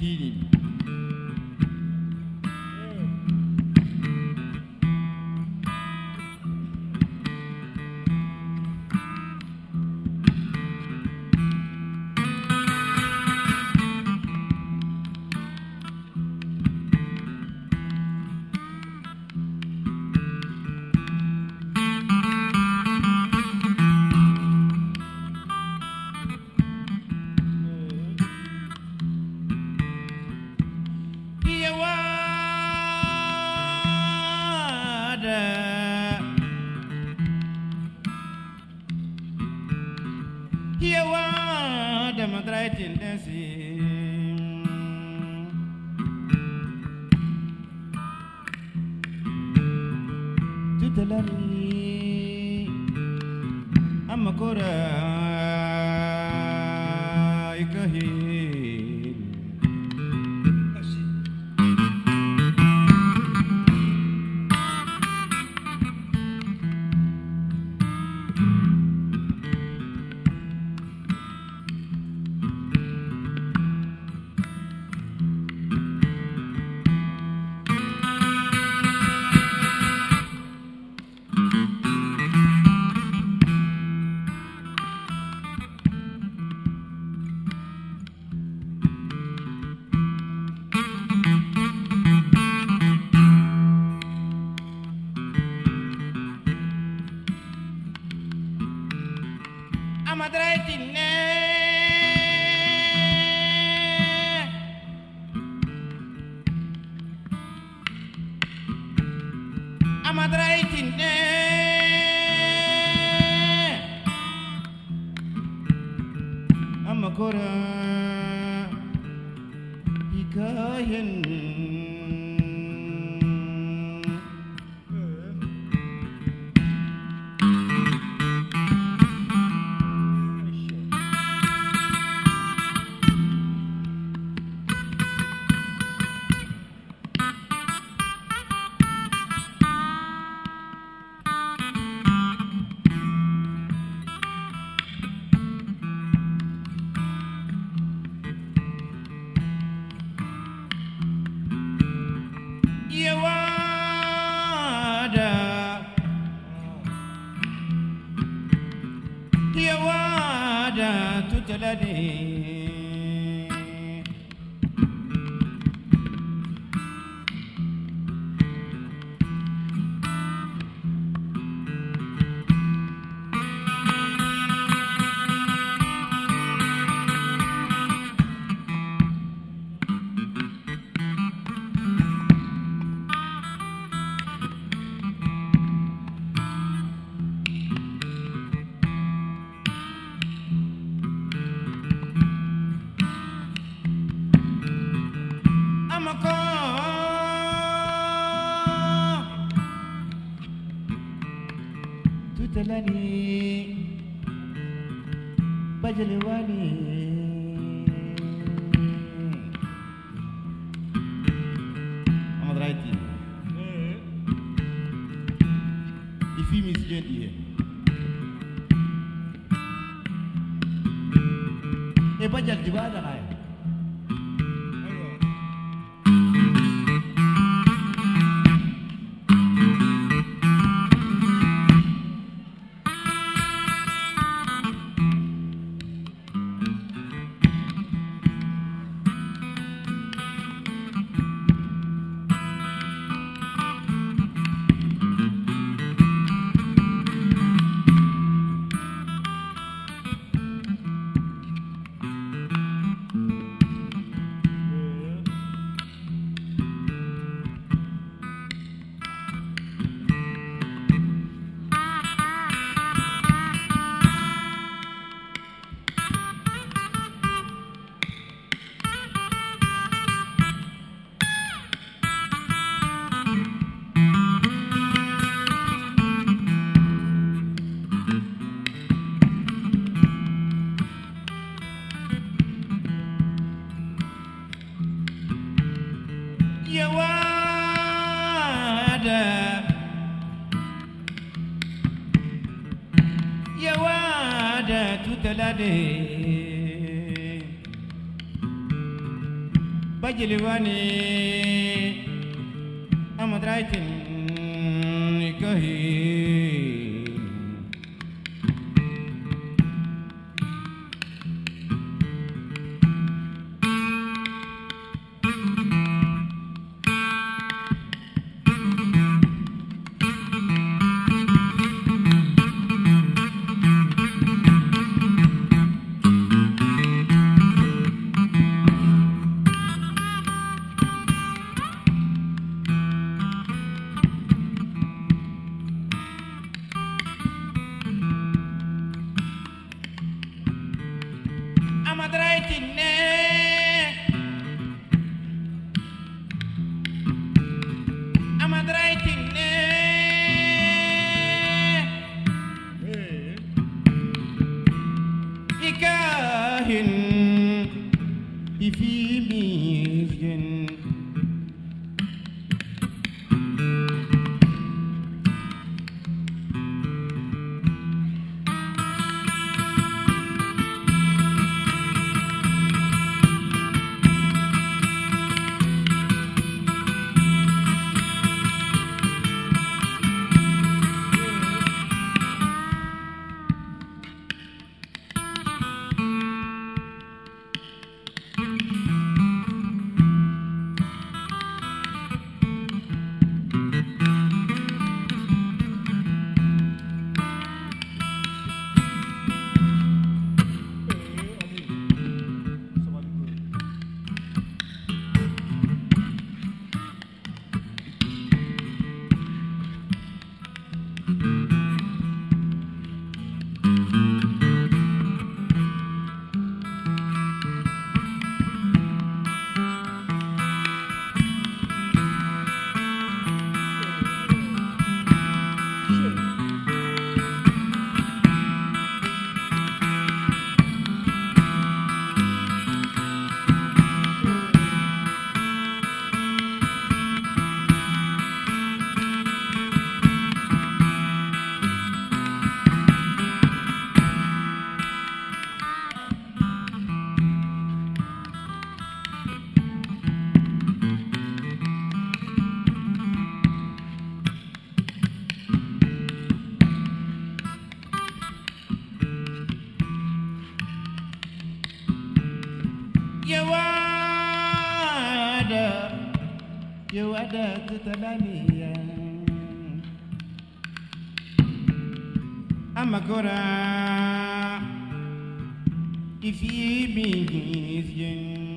Medini. البيت الذي تدلري أما كرايك هي. Amadraitinne. Amakora. Hikayen. Yawada tutelade. Tutelani. Bajalewani. Amadraiti. Ifi musicien hier. E bajal di Yawada tutelade. bajilibani amadraitin kahi Yawada tutalania. Amakora, if ye be